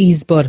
izbor.